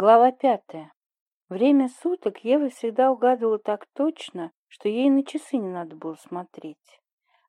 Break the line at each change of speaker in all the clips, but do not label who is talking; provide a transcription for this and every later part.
Глава пятая. Время суток Ева всегда угадывала так точно, что ей на часы не надо было смотреть.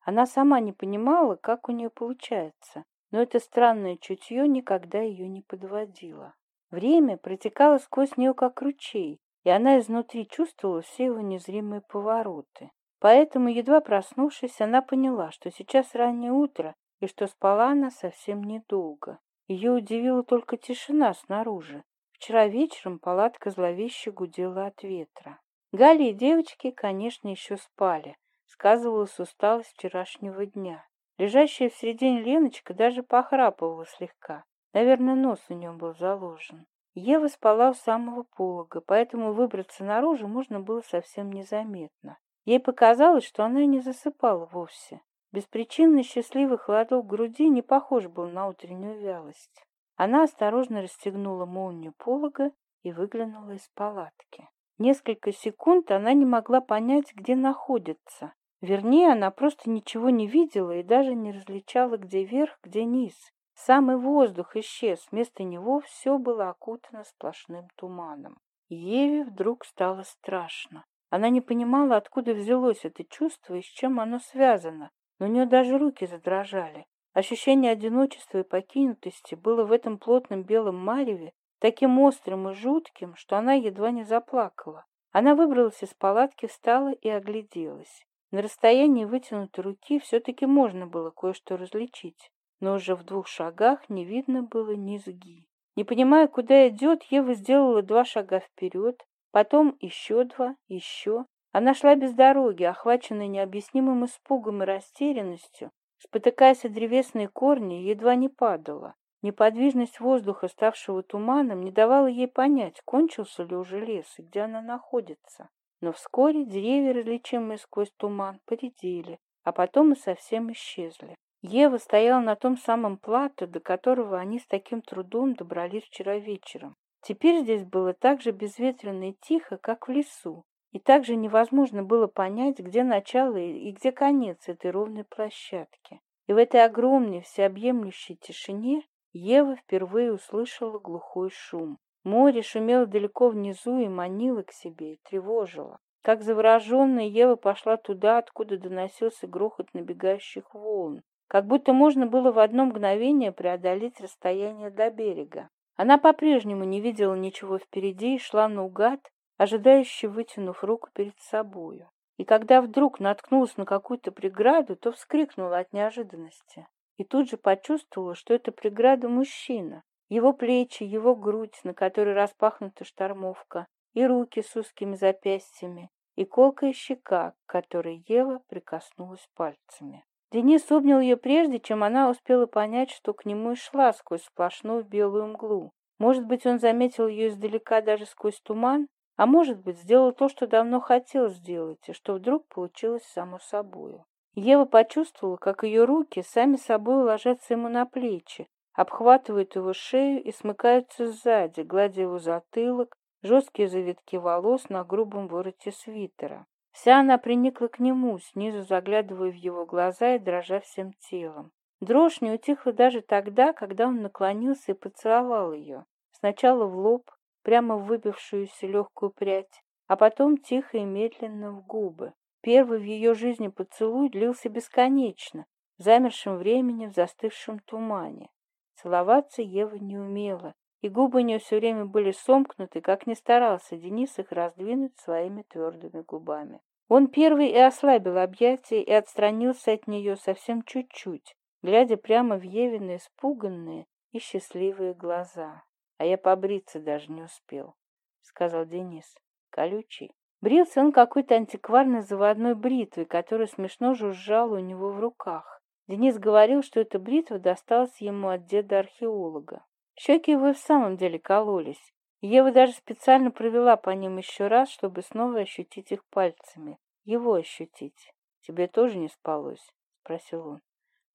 Она сама не понимала, как у нее получается, но это странное чутье никогда ее не подводило. Время протекало сквозь нее как ручей, и она изнутри чувствовала все его незримые повороты. Поэтому, едва проснувшись, она поняла, что сейчас раннее утро, и что спала она совсем недолго. Ее удивила только тишина снаружи, Вчера вечером палатка зловеще гудела от ветра. Гали и девочки, конечно, еще спали. Сказывалась усталость вчерашнего дня. Лежащая в середине Леночка даже похрапывала слегка. Наверное, нос у нее был заложен. Ева спала у самого полога, поэтому выбраться наружу можно было совсем незаметно. Ей показалось, что она не засыпала вовсе. Беспричинный счастливый холодок груди не похож был на утреннюю вялость. Она осторожно расстегнула молнию полога и выглянула из палатки. Несколько секунд она не могла понять, где находится. Вернее, она просто ничего не видела и даже не различала, где верх, где низ. Самый воздух исчез, вместо него все было окутано сплошным туманом. Еве вдруг стало страшно. Она не понимала, откуда взялось это чувство и с чем оно связано, но у нее даже руки задрожали. Ощущение одиночества и покинутости было в этом плотном белом мареве таким острым и жутким, что она едва не заплакала. Она выбралась из палатки, встала и огляделась. На расстоянии вытянутой руки все-таки можно было кое-что различить, но уже в двух шагах не видно было низги. Не понимая, куда идет, Ева сделала два шага вперед, потом еще два, еще. Она шла без дороги, охваченная необъяснимым испугом и растерянностью, Спотыкаясь о древесные корни, едва не падала. Неподвижность воздуха, ставшего туманом, не давала ей понять, кончился ли уже лес и где она находится. Но вскоре деревья, различимые сквозь туман, поредели, а потом и совсем исчезли. Ева стояла на том самом плато, до которого они с таким трудом добрались вчера вечером. Теперь здесь было так же безветренно и тихо, как в лесу, и также невозможно было понять, где начало и где конец этой ровной площадки. И в этой огромной всеобъемлющей тишине Ева впервые услышала глухой шум. Море шумело далеко внизу и манило к себе, и тревожило. Как завороженная Ева пошла туда, откуда доносился грохот набегающих волн. Как будто можно было в одно мгновение преодолеть расстояние до берега. Она по-прежнему не видела ничего впереди и шла наугад, ожидающий вытянув руку перед собою. И когда вдруг наткнулась на какую-то преграду, то вскрикнула от неожиданности. И тут же почувствовала, что это преграда мужчина. Его плечи, его грудь, на которой распахнута штормовка, и руки с узкими запястьями, и колкая щека, к которой Ева прикоснулась пальцами. Денис обнял ее прежде, чем она успела понять, что к нему и шла сквозь сплошную белую мглу. Может быть, он заметил ее издалека даже сквозь туман, а может быть, сделал то, что давно хотел сделать, и что вдруг получилось само собою. Ева почувствовала, как ее руки сами собой ложатся ему на плечи, обхватывают его шею и смыкаются сзади, гладя его затылок, жесткие завитки волос на грубом вороте свитера. Вся она приникла к нему, снизу заглядывая в его глаза и дрожа всем телом. Дрожь не утихла даже тогда, когда он наклонился и поцеловал ее. Сначала в лоб, прямо выбившуюся легкую прядь, а потом тихо и медленно в губы. Первый в ее жизни поцелуй длился бесконечно, в замершем времени, в застывшем тумане. Целоваться Ева не умела, и губы у нее все время были сомкнуты, как не старался Денис их раздвинуть своими твердыми губами. Он первый и ослабил объятия и отстранился от нее совсем чуть-чуть, глядя прямо в Евины испуганные и счастливые глаза а я побриться даже не успел», — сказал Денис. «Колючий». Брился он какой-то антикварной заводной бритвой, которую смешно жужжала у него в руках. Денис говорил, что эта бритва досталась ему от деда-археолога. Щеки его в самом деле кололись. Ева даже специально провела по ним еще раз, чтобы снова ощутить их пальцами. Его ощутить. «Тебе тоже не спалось?» — спросил он.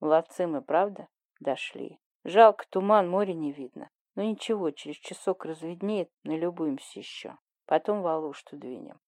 «Молодцы мы, правда? Дошли. Жалко, туман, море не видно. Ну ничего, через часок разведнеет, налюбуемся еще. Потом Волошку двинем.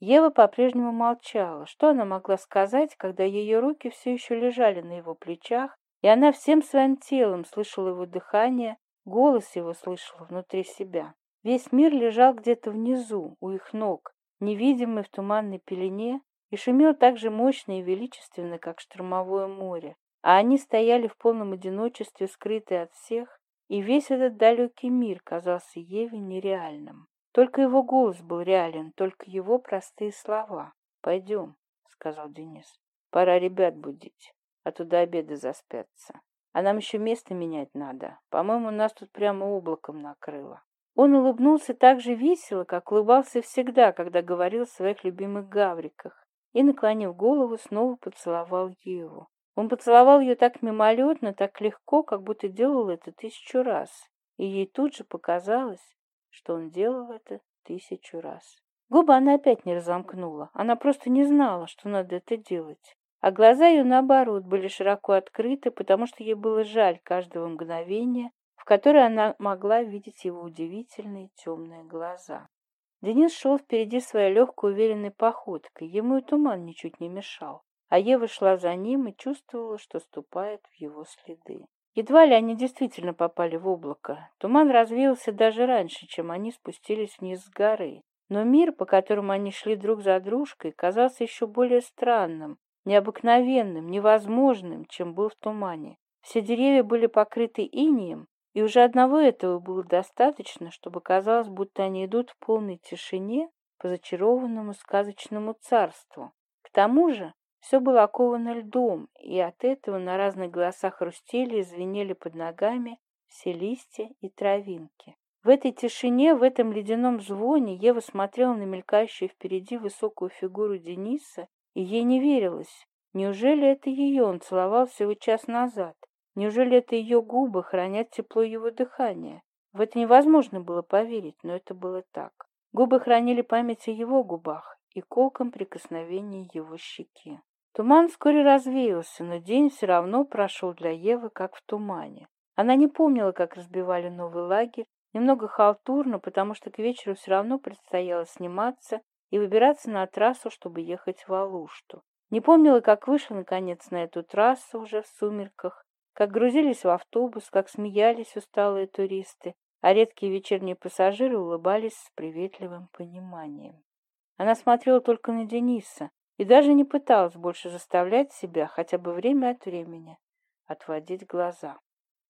Ева по-прежнему молчала. Что она могла сказать, когда ее руки все еще лежали на его плечах, и она всем своим телом слышала его дыхание, голос его слышала внутри себя. Весь мир лежал где-то внизу, у их ног, невидимый в туманной пелене, и шумел так же мощно и величественно, как штормовое море. А они стояли в полном одиночестве, скрытые от всех, и весь этот далекий мир казался Еве нереальным. Только его голос был реален, только его простые слова. «Пойдем», — сказал Денис. «Пора ребят будить, а туда до обеда заспятся. А нам еще место менять надо. По-моему, нас тут прямо облаком накрыло». Он улыбнулся так же весело, как улыбался всегда, когда говорил о своих любимых гавриках, и, наклонив голову, снова поцеловал Еву. Он поцеловал ее так мимолетно, так легко, как будто делал это тысячу раз, и ей тут же показалось, что он делал это тысячу раз. Губы она опять не разомкнула, она просто не знала, что надо это делать. А глаза ее, наоборот, были широко открыты, потому что ей было жаль каждого мгновения, в которое она могла видеть его удивительные темные глаза. Денис шел впереди своей легкой уверенной походкой, ему и туман ничуть не мешал а я вышла за ним и чувствовала, что ступает в его следы. Едва ли они действительно попали в облако. Туман развеялся даже раньше, чем они спустились вниз с горы. Но мир, по которому они шли друг за дружкой, казался еще более странным, необыкновенным, невозможным, чем был в тумане. Все деревья были покрыты инием, и уже одного этого было достаточно, чтобы казалось, будто они идут в полной тишине по зачарованному сказочному царству. К тому же все было оковано льдом, и от этого на разных голосах хрустели и звенели под ногами все листья и травинки. В этой тишине, в этом ледяном звоне Ева смотрела на мелькающую впереди высокую фигуру Дениса, и ей не верилось. Неужели это ее он целовал всего час назад? Неужели это ее губы хранят тепло его дыхания? В это невозможно было поверить, но это было так. Губы хранили память о его губах и колком прикосновении его щеки. Туман вскоре развеялся, но день все равно прошел для Евы как в тумане. Она не помнила, как разбивали новый лагерь, немного халтурно, потому что к вечеру все равно предстояло сниматься и выбираться на трассу, чтобы ехать в Алушту. Не помнила, как вышла, наконец, на эту трассу уже в сумерках, как грузились в автобус, как смеялись усталые туристы, а редкие вечерние пассажиры улыбались с приветливым пониманием. Она смотрела только на Дениса, и даже не пыталась больше заставлять себя хотя бы время от времени отводить глаза.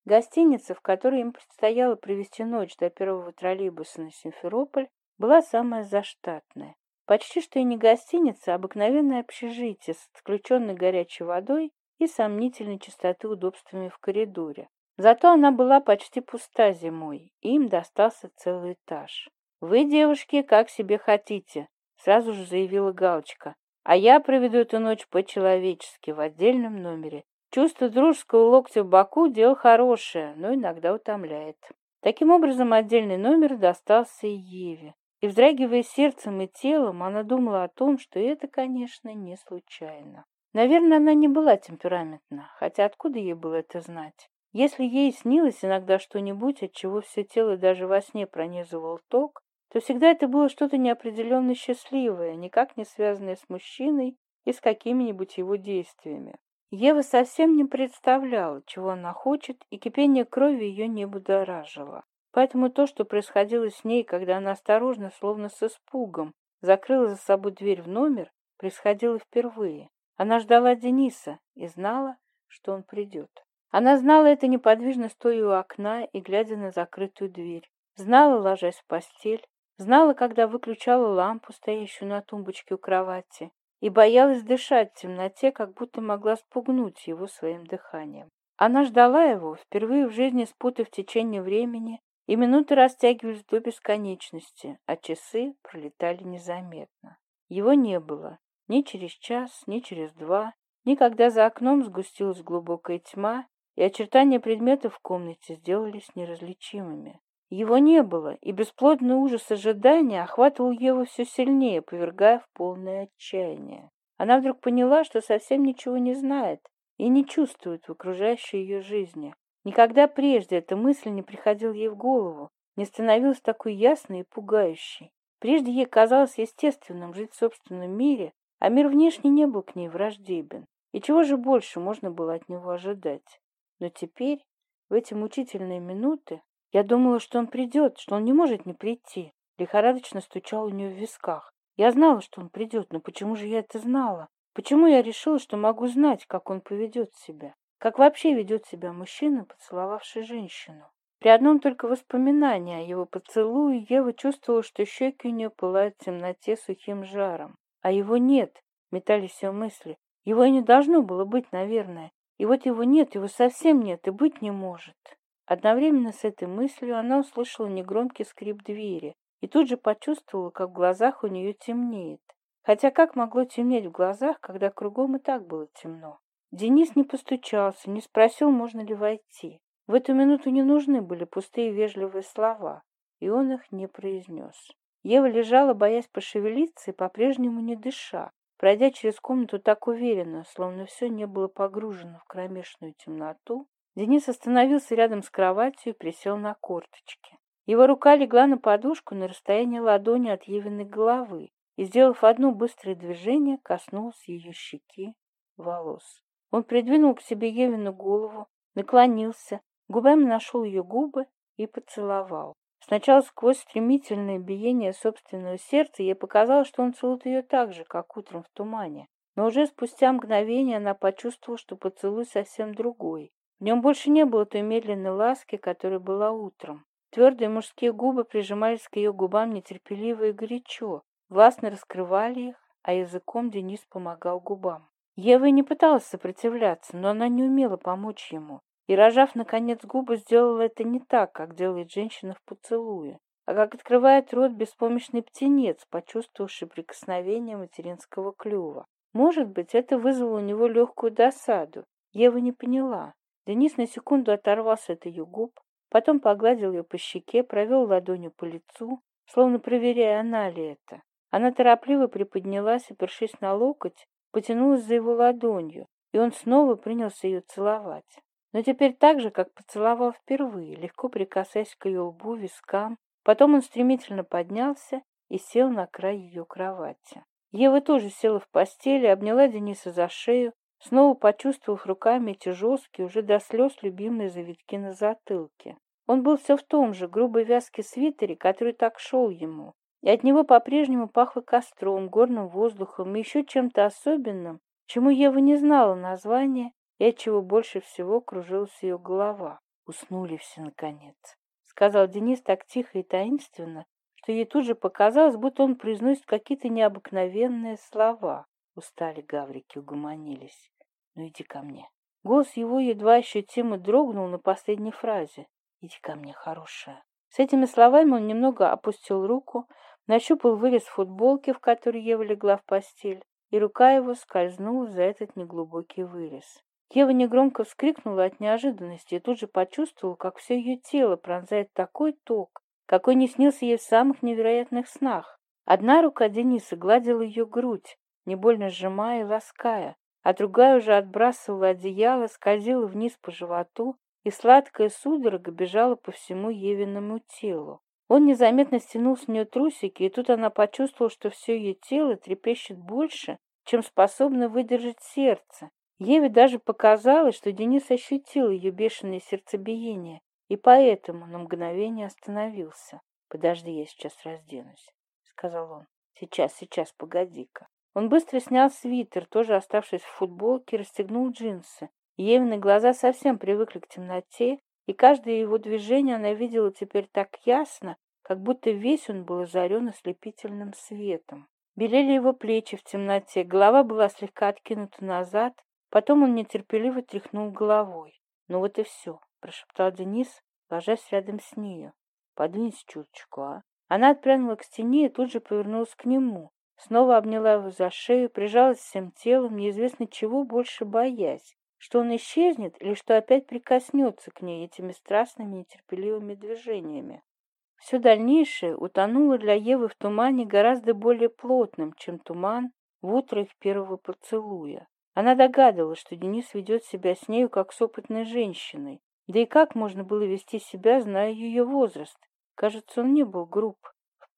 Гостиница, в которой им предстояло провести ночь до первого троллейбуса на Симферополь, была самая заштатная. Почти что и не гостиница, а обыкновенное общежитие с отключенной горячей водой и сомнительной частоты удобствами в коридоре. Зато она была почти пуста зимой, и им достался целый этаж. «Вы, девушки, как себе хотите», — сразу же заявила Галочка а я проведу эту ночь по-человечески в отдельном номере. Чувство дружеского локтя в боку – дело хорошее, но иногда утомляет. Таким образом, отдельный номер достался Еве. И, вздрагивая сердцем и телом, она думала о том, что это, конечно, не случайно. Наверное, она не была темпераментна, хотя откуда ей было это знать? Если ей снилось иногда что-нибудь, от чего все тело даже во сне пронизывал ток, то всегда это было что-то неопределенно счастливое, никак не связанное с мужчиной и с какими-нибудь его действиями. Ева совсем не представляла, чего она хочет, и кипение крови ее не будоражило. Поэтому то, что происходило с ней, когда она осторожно, словно с испугом, закрыла за собой дверь в номер, происходило впервые. Она ждала Дениса и знала, что он придет. Она знала это неподвижно, стоя у окна и глядя на закрытую дверь. Знала, ложась в постель, Знала, когда выключала лампу, стоящую на тумбочке у кровати, и боялась дышать в темноте, как будто могла спугнуть его своим дыханием. Она ждала его, впервые в жизни спуты в течение времени, и минуты растягивались до бесконечности, а часы пролетали незаметно. Его не было ни через час, ни через два, никогда за окном сгустилась глубокая тьма, и очертания предметов в комнате сделались неразличимыми. Его не было, и бесплодный ужас ожидания охватывал Еву все сильнее, повергая в полное отчаяние. Она вдруг поняла, что совсем ничего не знает и не чувствует в окружающей ее жизни. Никогда прежде эта мысль не приходила ей в голову, не становилась такой ясной и пугающей. Прежде ей казалось естественным жить в собственном мире, а мир внешний не был к ней враждебен. И чего же больше можно было от него ожидать? Но теперь, в эти мучительные минуты, я думала, что он придет, что он не может не прийти. Лихорадочно стучал у нее в висках. Я знала, что он придет, но почему же я это знала? Почему я решила, что могу знать, как он поведет себя? Как вообще ведет себя мужчина, поцеловавший женщину? При одном только воспоминании о его поцелуе Ева чувствовала, что щеки у нее пылают в темноте сухим жаром. А его нет, метались ее мысли. Его и не должно было быть, наверное. И вот его нет, его совсем нет и быть не может. Одновременно с этой мыслью она услышала негромкий скрип двери и тут же почувствовала, как в глазах у нее темнеет. Хотя как могло темнеть в глазах, когда кругом и так было темно? Денис не постучался, не спросил, можно ли войти. В эту минуту не нужны были пустые вежливые слова, и он их не произнес. Ева лежала, боясь пошевелиться и по-прежнему не дыша, пройдя через комнату так уверенно, словно все не было погружено в кромешную темноту, Денис остановился рядом с кроватью и присел на корточки. Его рука легла на подушку на расстоянии ладони от Евиной головы и, сделав одно быстрое движение, коснулся ее щеки волос. Он придвинул к себе Евину голову, наклонился, губами нашел ее губы и поцеловал. Сначала сквозь стремительное биение собственного сердца ей показалось, что он целует ее так же, как утром в тумане. Но уже спустя мгновение она почувствовала, что поцелуй совсем другой, Днем больше не было той медленной ласки, которая была утром. Твердые мужские губы прижимались к ее губам нетерпеливо и горячо, властно раскрывали их, а языком Денис помогал губам. Ева не пыталась сопротивляться, но она не умела помочь ему. И, рожав, наконец, губы, сделала это не так, как делает женщина в поцелуе, а как открывает рот беспомощный птенец, почувствовавший прикосновение материнского клюва. Может быть, это вызвало у него легкую досаду. Ева не поняла, Денис на секунду оторвался от ее губ, потом погладил ее по щеке, провел ладонью по лицу, словно проверяя, она ли это. Она торопливо приподнялась, опершись на локоть, потянулась за его ладонью, и он снова принялся ее целовать. Но теперь так же, как поцеловал впервые, легко прикасаясь к ее лбу, вискам. Потом он стремительно поднялся и сел на край ее кровати. Ева тоже села в постели, обняла Дениса за шею, Снова почувствовал руками эти жесткие, уже до слез любимые завитки на затылке. Он был все в том же грубой вязке свитере, который так шел ему. И от него по-прежнему пахло костром, горным воздухом и еще чем-то особенным, чему Ева не знала названия и от чего больше всего кружилась ее голова. «Уснули все, наконец», — сказал Денис так тихо и таинственно, что ей тут же показалось, будто он произносит какие-то необыкновенные слова. Устали гаврики, угомонились но иди ко мне». Голос его едва ощутимо дрогнул на последней фразе. «Иди ко мне, хорошая». С этими словами он немного опустил руку, нащупал вырез футболки, в которой Ева легла в постель, и рука его скользнула за этот неглубокий вырез. Ева негромко вскрикнула от неожиданности и тут же почувствовала, как все ее тело пронзает такой ток, какой не снился ей в самых невероятных снах. Одна рука Дениса гладила ее грудь, не больно сжимая и лаская, а другая уже отбрасывала одеяло, скользила вниз по животу, и сладкая судорога бежала по всему Евиному телу. Он незаметно стянул с нее трусики, и тут она почувствовала, что все ее тело трепещет больше, чем способно выдержать сердце. Еве даже показалось, что Денис ощутил ее бешеное сердцебиение, и поэтому на мгновение остановился. «Подожди, я сейчас разденусь», — сказал он. «Сейчас, сейчас, погоди-ка». Он быстро снял свитер, тоже оставшись в футболке, расстегнул джинсы. Евины глаза совсем привыкли к темноте, и каждое его движение она видела теперь так ясно, как будто весь он был озарен ослепительным светом. Белели его плечи в темноте, голова была слегка откинута назад, потом он нетерпеливо тряхнул головой. «Ну вот и все», — прошептал Денис, ложась рядом с нею. «Подвинься чуточку, а?» Она отпрянула к стене и тут же повернулась к нему снова обняла его за шею, прижалась всем телом, неизвестно чего больше боясь, что он исчезнет или что опять прикоснется к ней этими страстными нетерпеливыми движениями. Все дальнейшее утонуло для Евы в тумане гораздо более плотным, чем туман в утро их первого поцелуя. Она догадывалась, что Денис ведет себя с нею как с опытной женщиной. Да и как можно было вести себя, зная ее возраст? Кажется, он не был груб.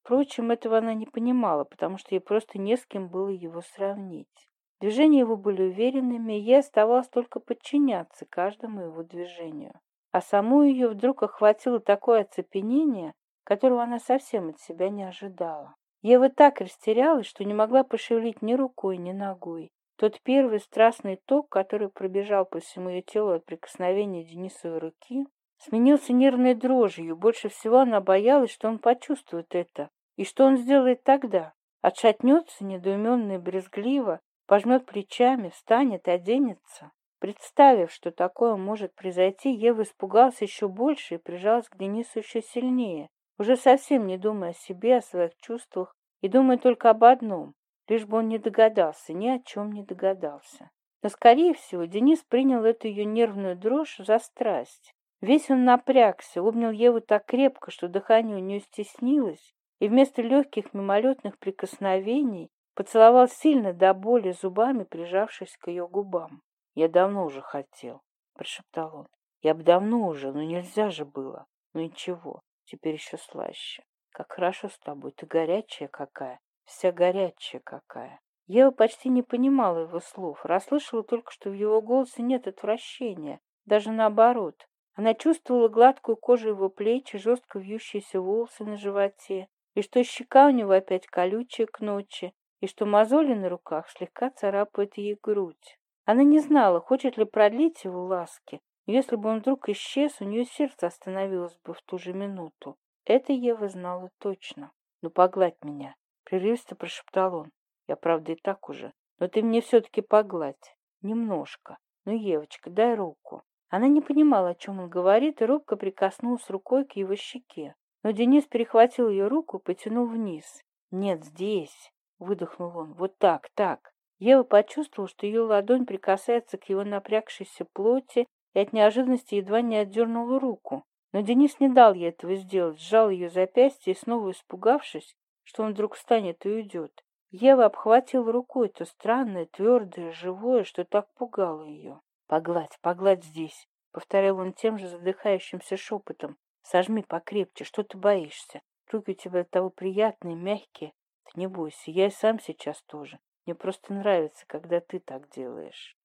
Впрочем, этого она не понимала, потому что ей просто не с кем было его сравнить. Движения его были уверенными, и ей оставалось только подчиняться каждому его движению. А саму ее вдруг охватило такое оцепенение, которого она совсем от себя не ожидала. Ева так растерялась, что не могла пошевелить ни рукой, ни ногой. Тот первый страстный ток, который пробежал по всему ее телу от прикосновения Денисовой руки, сменился нервной дрожью. Больше всего она боялась, что он почувствует это, и что он сделает тогда? Отшатнется недоуменно и брезгливо, пожмет плечами, встанет, оденется. Представив, что такое может произойти, Ева испугался еще больше и прижалась к Денису еще сильнее, уже совсем не думая о себе, о своих чувствах и думая только об одном, лишь бы он не догадался, ни о чем не догадался. Но, скорее всего, Денис принял эту ее нервную дрожь за страсть. Весь он напрягся, обнял Еву так крепко, что дыхание у нее стеснилось, и вместо легких мимолетных прикосновений поцеловал сильно до боли зубами, прижавшись к ее губам. «Я давно уже хотел», — прошептал он. «Я бы давно уже, но нельзя же было. Ну ничего, теперь еще слаще. Как хорошо с тобой, ты горячая какая, вся горячая какая». Ева почти не понимала его слов, расслышала только, что в его голосе нет отвращения, даже наоборот. Она чувствовала гладкую кожу его плеч и жестко вьющиеся волосы на животе, и что щека у него опять колючая к ночи, и что мозоли на руках слегка царапают ей грудь. Она не знала, хочет ли продлить его ласки, но если бы он вдруг исчез, у нее сердце остановилось бы в ту же минуту. Это Ева знала точно. «Ну, погладь меня!» — прерывисто прошептал он. «Я, правда, и так уже. Но ты мне все-таки погладь. Немножко. Ну, Евочка, дай руку». Она не понимала, о чем он говорит, и робко прикоснулась рукой к его щеке но Денис перехватил ее руку и потянул вниз. «Нет, здесь!» — выдохнул он. «Вот так, так!» Ева почувствовала, что ее ладонь прикасается к его напрягшейся плоти и от неожиданности едва не отдернула руку. Но Денис не дал ей этого сделать, сжал ее запястье и, снова испугавшись, что он вдруг встанет и уйдет, Ева обхватила рукой то странное, твердое, живое, что так пугало ее. «Погладь, погладь здесь!» — повторял он тем же задыхающимся шепотом сожми покрепче, что ты боишься? Руки у тебя от того приятные, мягкие. Ты не бойся, я и сам сейчас тоже. Мне просто нравится, когда ты так делаешь».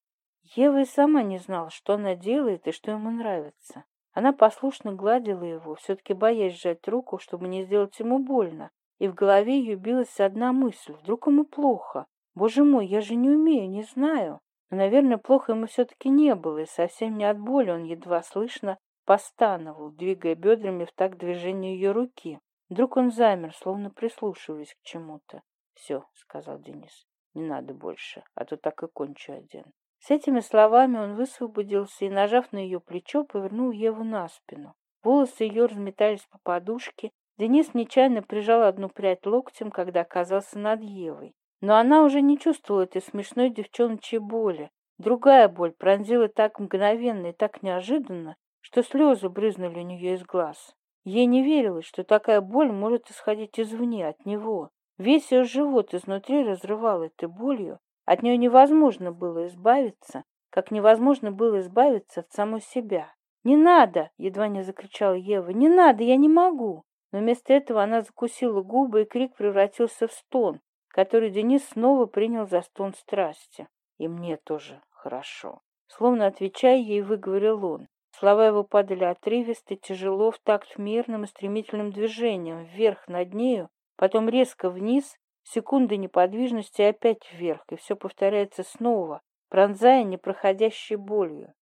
Ева и сама не знала, что она делает и что ему нравится. Она послушно гладила его, все-таки боясь сжать руку, чтобы не сделать ему больно. И в голове ее билась одна мысль. Вдруг ему плохо? Боже мой, я же не умею, не знаю. Но, наверное, плохо ему все-таки не было, и совсем не от боли он едва слышно постановал, двигая бедрами в такт движению ее руки. Вдруг он замер, словно прислушиваясь к чему-то. «Все», — сказал Денис, — «не надо больше, а то так и кончу один». С этими словами он высвободился и, нажав на ее плечо, повернул Еву на спину. Волосы ее разметались по подушке. Денис нечаянно прижал одну прядь локтем, когда оказался над Евой. Но она уже не чувствовала этой смешной девчоночьей боли. Другая боль пронзила так мгновенно и так неожиданно, что слезы брызнули у нее из глаз. Ей не верилось, что такая боль может исходить извне, от него. Весь ее живот изнутри разрывал этой болью. От нее невозможно было избавиться, как невозможно было избавиться от самой себя. «Не надо!» — едва не закричала Ева. «Не надо! Я не могу!» Но вместо этого она закусила губы, и крик превратился в стон, который Денис снова принял за стон страсти. «И мне тоже хорошо!» Словно отвечая ей, выговорил он. Слова его падали отрывисто, тяжело, в такт мирным и стремительным движением, вверх над нею, потом резко вниз, секунды неподвижности и опять вверх, и все повторяется снова, пронзая непроходящей болью.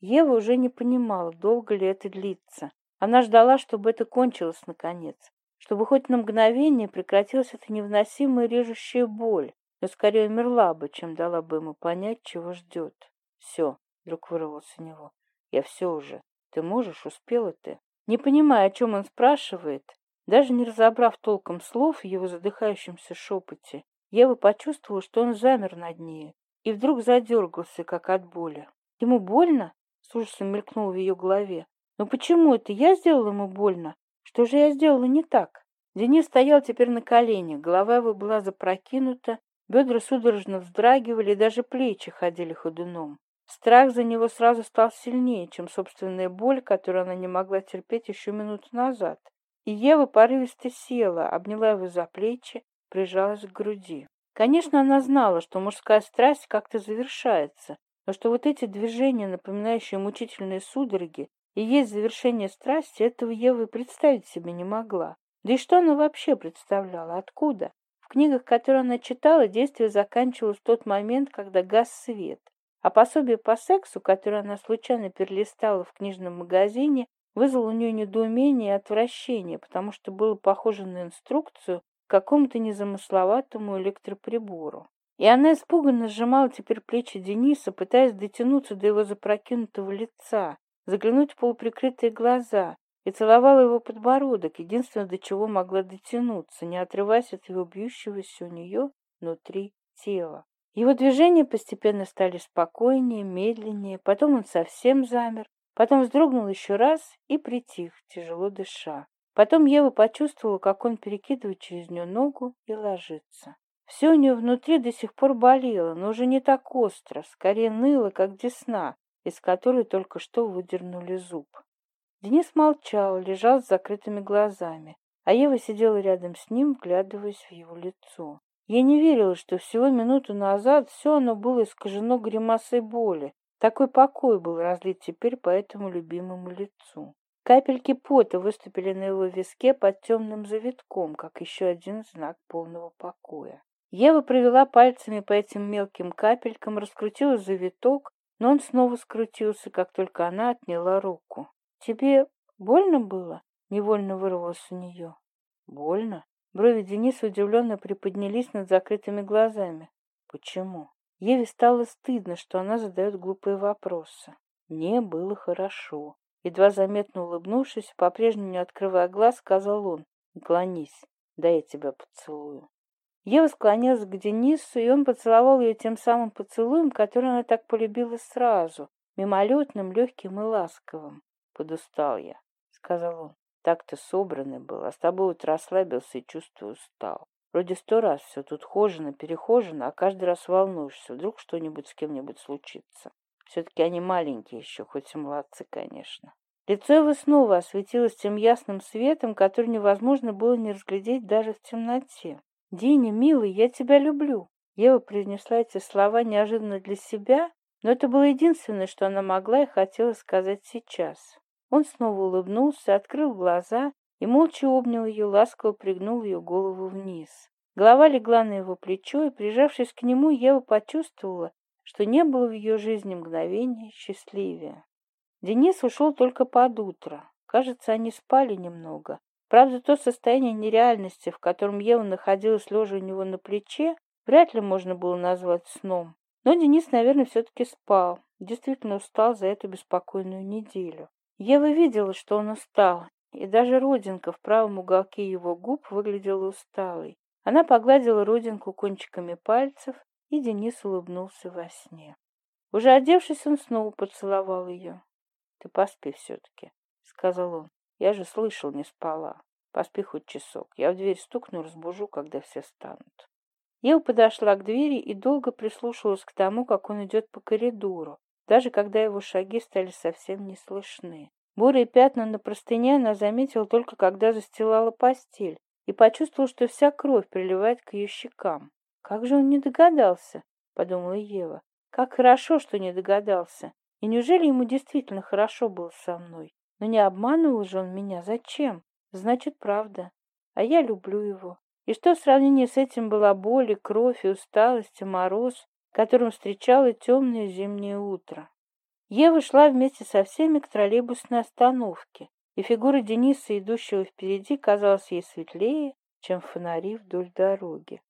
Ева уже не понимала, долго ли это длится. Она ждала, чтобы это кончилось наконец, чтобы хоть на мгновение прекратилась эта невыносимая режущая боль, но скорее умерла бы, чем дала бы ему понять, чего ждет. Все, вдруг вырвался у него. Я все уже. Ты можешь, успела ты. Не понимая, о чем он спрашивает, даже не разобрав толком слов в его задыхающемся шепоте, Ева почувствовала, что он замер над ней и вдруг задергался, как от боли. Ему больно? С ужасом мелькнул в ее голове. Но почему это я сделала ему больно? Что же я сделала не так? Денис стоял теперь на коленях, голова его была запрокинута, бедра судорожно вздрагивали, даже плечи ходили ходуном. Страх за него сразу стал сильнее, чем собственная боль, которую она не могла терпеть еще минуту назад. И Ева порывисто села, обняла его за плечи, прижалась к груди. Конечно, она знала, что мужская страсть как-то завершается, но что вот эти движения, напоминающие мучительные судороги, и есть завершение страсти, этого Ева и представить себе не могла. Да и что она вообще представляла? Откуда? В книгах, которые она читала, действие заканчивалось в тот момент, когда гас свет — а О пособии по сексу, которое она случайно перелистала в книжном магазине, вызвало у нее недоумение и отвращение, потому что было похоже на инструкцию к какому-то незамысловатому электроприбору. И она испуганно сжимала теперь плечи Дениса, пытаясь дотянуться до его запрокинутого лица, заглянуть в полуприкрытые глаза, и целовала его подбородок, единственное, до чего могла дотянуться, не отрываясь от его бьющегося у нее внутри тела. Его движения постепенно стали спокойнее, медленнее, потом он совсем замер, потом вздрогнул еще раз и притих, тяжело дыша. Потом Ева почувствовала, как он перекидывает через нее ногу и ложится. Все у нее внутри до сих пор болело, но уже не так остро, скорее ныло, как десна, из которой только что выдернули зуб. Денис молчал, лежал с закрытыми глазами, а Ева сидела рядом с ним, вглядываясь в его лицо. Я не верила, что всего минуту назад все оно было искажено гримасой боли. Такой покой был разлит теперь по этому любимому лицу. Капельки пота выступили на его виске под темным завитком, как еще один знак полного покоя. Ева провела пальцами по этим мелким капелькам, раскрутила завиток, но он снова скрутился, как только она отняла руку. «Тебе больно было?» — невольно вырвалось у нее. «Больно? Брови Дениса удивленно приподнялись над закрытыми глазами. Почему? Еве стало стыдно, что она задает глупые вопросы. Мне было хорошо. Едва заметно улыбнувшись, по-прежнему не открывая глаз, сказал он. «Клонись, да я тебя поцелую». Ева склонилась к Денису, и он поцеловал ее тем самым поцелуем, который она так полюбила сразу, мимолетным, легким и ласковым. «Подустал я», — сказал он так-то собраны был, а с тобой вот расслабился и чувствую устал. Вроде сто раз все тут хожено, перехожено, а каждый раз волнуешься, вдруг что-нибудь с кем-нибудь случится. Все-таки они маленькие еще, хоть и молодцы, конечно. Лицо его снова осветилось тем ясным светом, который невозможно было не разглядеть даже в темноте. «Диня, милый, я тебя люблю!» Ева произнесла эти слова неожиданно для себя, но это было единственное, что она могла и хотела сказать сейчас. Он снова улыбнулся, открыл глаза и молча обнял ее, ласково пригнул ее голову вниз. Голова легла на его плечо, и, прижавшись к нему, Ева почувствовала, что не было в ее жизни мгновения счастливее. Денис ушел только под утро. Кажется, они спали немного. Правда, то состояние нереальности, в котором Ева находилась лежа у него на плече, вряд ли можно было назвать сном. Но Денис, наверное, все-таки спал. Действительно устал за эту беспокойную неделю. Ева видела, что он устал, и даже родинка в правом уголке его губ выглядела усталой. Она погладила родинку кончиками пальцев, и Денис улыбнулся во сне. Уже одевшись, он снова поцеловал ее. — Ты поспи все-таки, — сказал он. — Я же слышал, не спала. Поспи хоть часок. Я в дверь стукну, разбужу, когда все встанут. Ева подошла к двери и долго прислушивалась к тому, как он идет по коридору, даже когда его шаги стали совсем не слышны. Бурые пятна на простыне она заметила только когда застилала постель и почувствовала, что вся кровь приливает к ее щекам. «Как же он не догадался?» — подумала Ева. «Как хорошо, что не догадался. И неужели ему действительно хорошо было со мной? Но не обманывал же он меня. Зачем? Значит, правда. А я люблю его. И что в сравнении с этим была боль и кровь, и усталость, и мороз? которым встречало темное зимнее утро. Ева шла вместе со всеми к троллейбусной остановке, и фигура Дениса, идущего впереди, казалась ей светлее, чем фонари вдоль дороги.